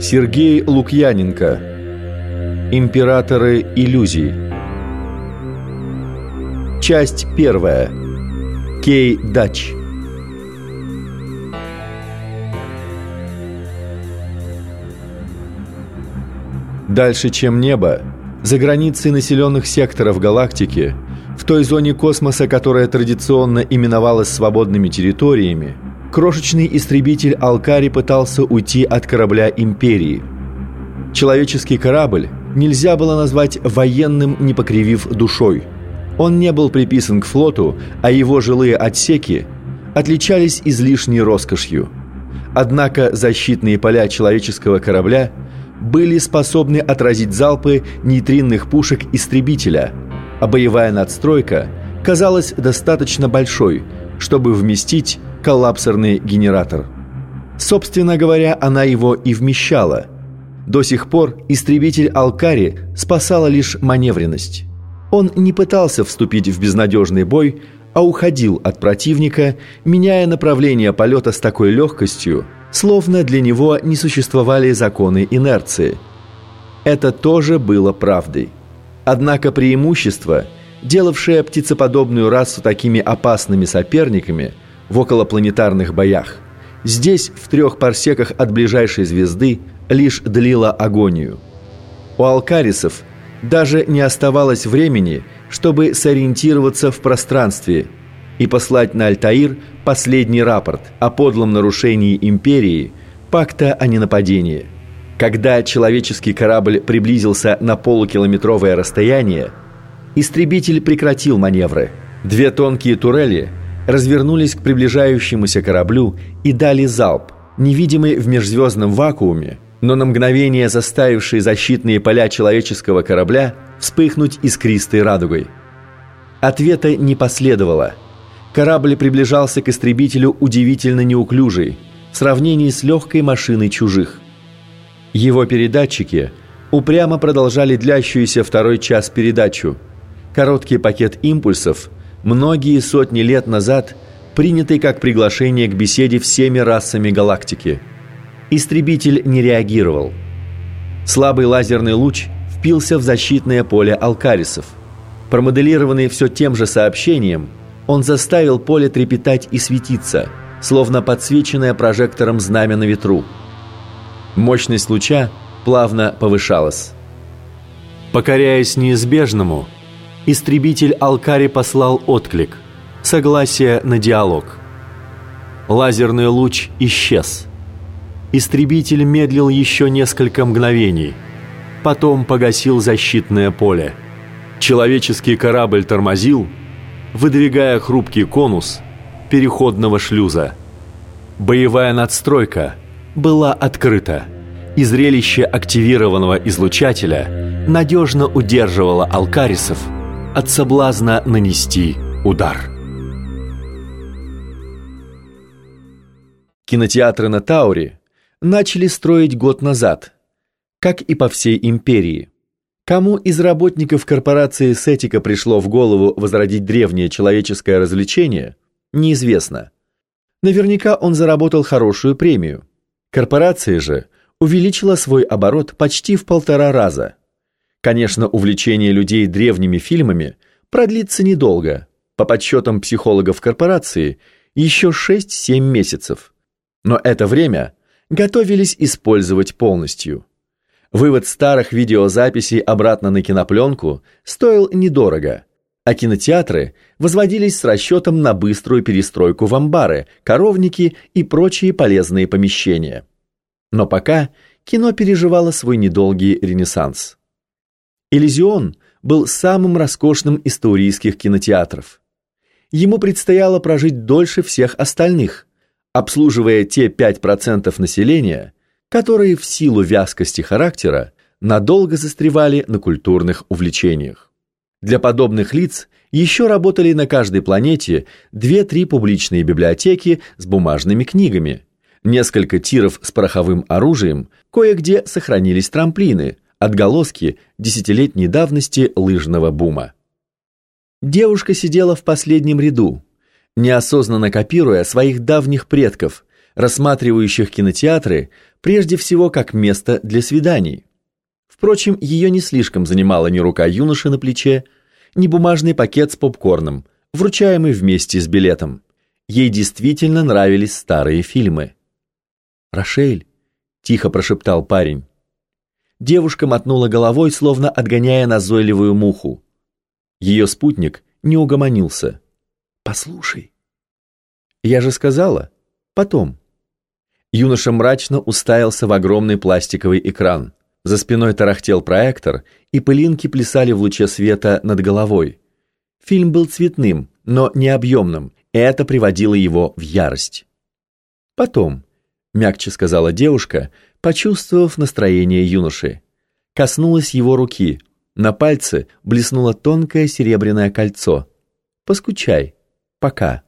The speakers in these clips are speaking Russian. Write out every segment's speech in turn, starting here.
Сергей Лукьяненко. Императоры иллюзий Часть первая. Кей Дач. Дальше, чем небо, за границей населенных секторов галактики, в той зоне космоса, которая традиционно именовалась свободными территориями, крошечный истребитель Алкари пытался уйти от корабля Империи. Человеческий корабль нельзя было назвать военным, не покривив душой. Он не был приписан к флоту, а его жилые отсеки отличались излишней роскошью. Однако защитные поля человеческого корабля были способны отразить залпы нейтринных пушек истребителя, а боевая надстройка казалась достаточно большой, чтобы вместить коллапсерный генератор. Собственно говоря, она его и вмещала. До сих пор истребитель Алкари спасала лишь маневренность. Он не пытался вступить в безнадежный бой, а уходил от противника, меняя направление полета с такой легкостью, словно для него не существовали законы инерции. Это тоже было правдой. Однако преимущество, делавшее птицеподобную расу такими опасными соперниками – в околопланетарных боях. Здесь, в трех парсеках от ближайшей звезды, лишь длила агонию. У алкарисов даже не оставалось времени, чтобы сориентироваться в пространстве и послать на Альтаир последний рапорт о подлом нарушении империи пакта о ненападении. Когда человеческий корабль приблизился на полукилометровое расстояние, истребитель прекратил маневры. Две тонкие турели – развернулись к приближающемуся кораблю и дали залп, невидимый в межзвездном вакууме, но на мгновение заставивший защитные поля человеческого корабля вспыхнуть искристой радугой. Ответа не последовало. Корабль приближался к истребителю удивительно неуклюжий, в сравнении с легкой машиной чужих. Его передатчики упрямо продолжали длящуюся второй час передачу. Короткий пакет импульсов – многие сотни лет назад принятый как приглашение к беседе всеми расами галактики. Истребитель не реагировал. Слабый лазерный луч впился в защитное поле алкарисов. Промоделированный все тем же сообщением, он заставил поле трепетать и светиться, словно подсвеченное прожектором знамя на ветру. Мощность луча плавно повышалась. Покоряясь неизбежному, истребитель Алкари послал отклик. Согласие на диалог. Лазерный луч исчез. Истребитель медлил еще несколько мгновений. Потом погасил защитное поле. Человеческий корабль тормозил, выдвигая хрупкий конус переходного шлюза. Боевая надстройка была открыта, и зрелище активированного излучателя надежно удерживало алкарисов – от соблазна нанести удар. Кинотеатры на Тауре начали строить год назад, как и по всей империи. Кому из работников корпорации Сетика пришло в голову возродить древнее человеческое развлечение, неизвестно. Наверняка он заработал хорошую премию. Корпорация же увеличила свой оборот почти в полтора раза – Конечно, увлечение людей древними фильмами продлится недолго. По подсчетам психологов корпорации, еще 6-7 месяцев. Но это время готовились использовать полностью. Вывод старых видеозаписей обратно на кинопленку стоил недорого, а кинотеатры возводились с расчетом на быструю перестройку в амбары, коровники и прочие полезные помещения. Но пока кино переживало свой недолгий ренессанс. Элизион был самым роскошным из таурийских кинотеатров. Ему предстояло прожить дольше всех остальных, обслуживая те 5% населения, которые в силу вязкости характера надолго застревали на культурных увлечениях. Для подобных лиц еще работали на каждой планете 2-3 публичные библиотеки с бумажными книгами, несколько тиров с пороховым оружием, кое-где сохранились трамплины – отголоски десятилетней давности лыжного бума. Девушка сидела в последнем ряду, неосознанно копируя своих давних предков, рассматривающих кинотеатры прежде всего как место для свиданий. Впрочем, ее не слишком занимала ни рука юноши на плече, ни бумажный пакет с попкорном, вручаемый вместе с билетом. Ей действительно нравились старые фильмы. «Рошель», — тихо прошептал парень. Девушка мотнула головой, словно отгоняя назойливую муху. Ее спутник не угомонился. «Послушай». «Я же сказала. Потом». Юноша мрачно уставился в огромный пластиковый экран. За спиной тарахтел проектор, и пылинки плясали в луче света над головой. Фильм был цветным, но не объемным, и это приводило его в ярость. Потом, мягче сказала девушка, почувствовав настроение юноши. Коснулась его руки. На пальце блеснуло тонкое серебряное кольцо. «Поскучай. Пока».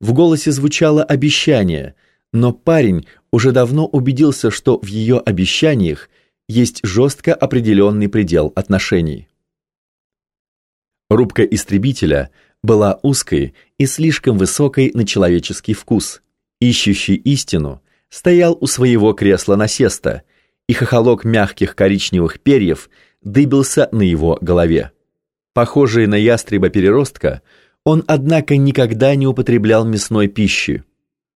В голосе звучало обещание, но парень уже давно убедился, что в ее обещаниях есть жестко определенный предел отношений. Рубка истребителя была узкой и слишком высокой на человеческий вкус. Ищущий истину стоял у своего кресла насеста, и хохолок мягких коричневых перьев дыбился на его голове. Похожий на ястреба-переростка, он, однако, никогда не употреблял мясной пищи.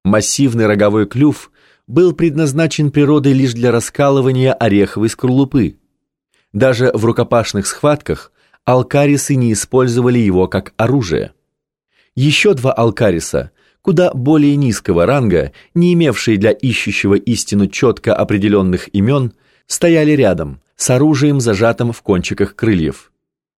Массивный роговой клюв был предназначен природой лишь для раскалывания ореховой скорлупы. Даже в рукопашных схватках алкарисы не использовали его как оружие. Еще два алкариса куда более низкого ранга, не имевшие для ищущего истину четко определенных имен, стояли рядом, с оружием зажатым в кончиках крыльев.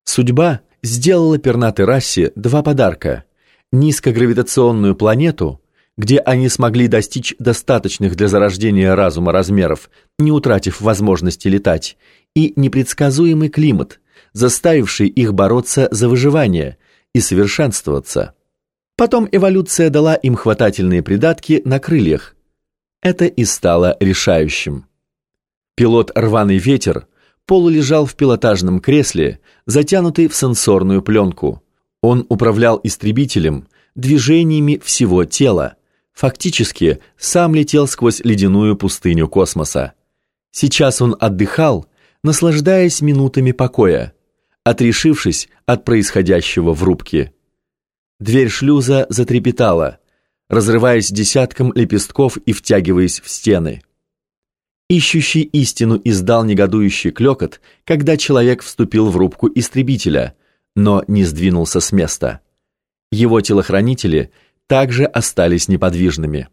Судьба сделала пернатой расе два подарка. Низкогравитационную планету, где они смогли достичь достаточных для зарождения разума размеров, не утратив возможности летать, и непредсказуемый климат, заставивший их бороться за выживание и совершенствоваться. Потом эволюция дала им хватательные придатки на крыльях. Это и стало решающим. Пилот «Рваный ветер» полулежал в пилотажном кресле, затянутый в сенсорную пленку. Он управлял истребителем движениями всего тела. Фактически, сам летел сквозь ледяную пустыню космоса. Сейчас он отдыхал, наслаждаясь минутами покоя, отрешившись от происходящего в рубке. Дверь шлюза затрепетала, разрываясь десятком лепестков и втягиваясь в стены. Ищущий истину издал негодующий клёкот, когда человек вступил в рубку истребителя, но не сдвинулся с места. Его телохранители также остались неподвижными.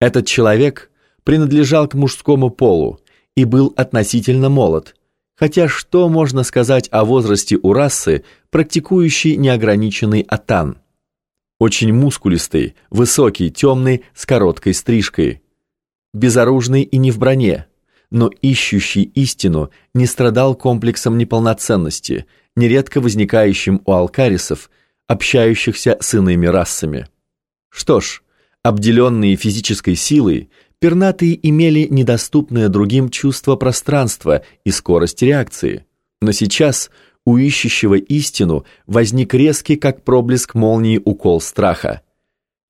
Этот человек принадлежал к мужскому полу и был относительно молод, Хотя что можно сказать о возрасте у расы, практикующей неограниченный атан? Очень мускулистый, высокий, темный, с короткой стрижкой. Безоружный и не в броне, но ищущий истину не страдал комплексом неполноценности, нередко возникающим у алкарисов, общающихся с иными расами. Что ж, обделенные физической силой, Пернатые имели недоступное другим чувство пространства и скорость реакции. Но сейчас у ищущего истину возник резкий, как проблеск молнии, укол страха.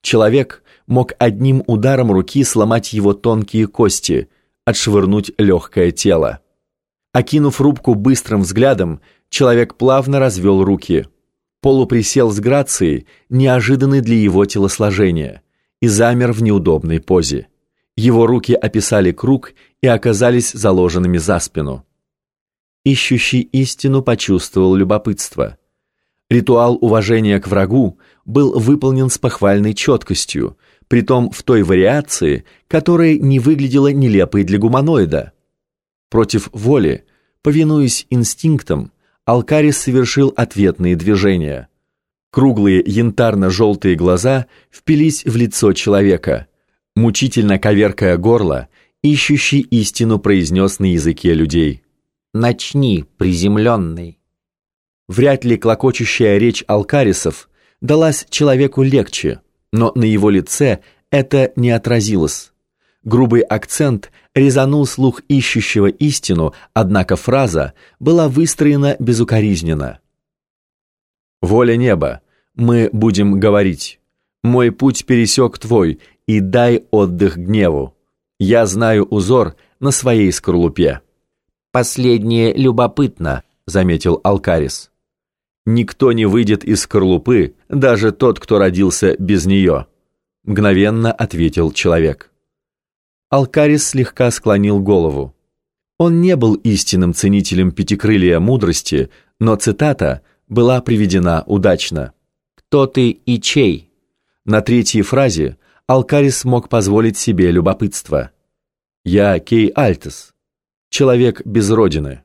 Человек мог одним ударом руки сломать его тонкие кости, отшвырнуть легкое тело. Окинув рубку быстрым взглядом, человек плавно развел руки. Полуприсел с грацией, неожиданной для его телосложения, и замер в неудобной позе. Его руки описали круг и оказались заложенными за спину. Ищущий истину почувствовал любопытство. Ритуал уважения к врагу был выполнен с похвальной четкостью, притом в той вариации, которая не выглядела нелепой для гуманоида. Против воли, повинуясь инстинктам, Алкарис совершил ответные движения. Круглые янтарно-желтые глаза впились в лицо человека – Мучительно коверкая горло, ищущий истину произнес на языке людей. «Начни, приземленный». Вряд ли клокочущая речь алкарисов далась человеку легче, но на его лице это не отразилось. Грубый акцент резанул слух ищущего истину, однако фраза была выстроена безукоризненно. «Воля неба, мы будем говорить». Мой путь пересек твой, и дай отдых гневу. Я знаю узор на своей скорлупе». «Последнее любопытно», — заметил Алкарис. «Никто не выйдет из скорлупы, даже тот, кто родился без нее», — мгновенно ответил человек. Алкарис слегка склонил голову. Он не был истинным ценителем пятикрылья мудрости, но цитата была приведена удачно. «Кто ты и чей?» На третьей фразе Алкарис мог позволить себе любопытство. «Я Кей Альтес, человек без родины».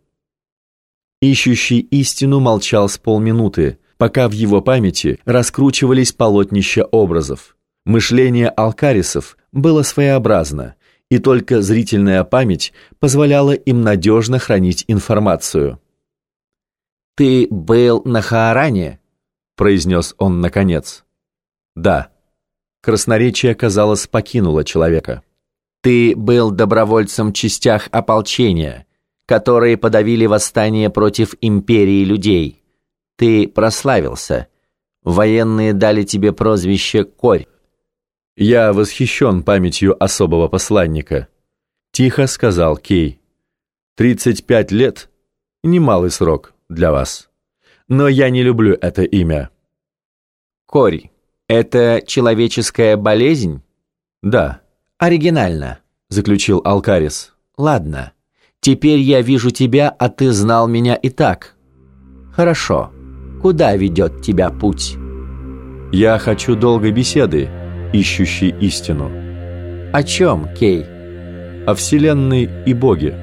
Ищущий истину молчал с полминуты, пока в его памяти раскручивались полотнища образов. Мышление алкарисов было своеобразно, и только зрительная память позволяла им надежно хранить информацию. «Ты был на Хааране?» – произнес он наконец. «Да». Красноречие, казалось, покинуло человека. «Ты был добровольцем в частях ополчения, которые подавили восстание против империи людей. Ты прославился. Военные дали тебе прозвище «Корь». «Я восхищен памятью особого посланника», — тихо сказал Кей. «Тридцать пять лет — немалый срок для вас. Но я не люблю это имя». «Корь, это человеческая болезнь?» «Да». «Оригинально», — заключил Алкарис. «Ладно, теперь я вижу тебя, а ты знал меня и так. Хорошо. Куда ведет тебя путь?» «Я хочу долгой беседы», ищущий истину. О чем, Кей? О Вселенной и Боге.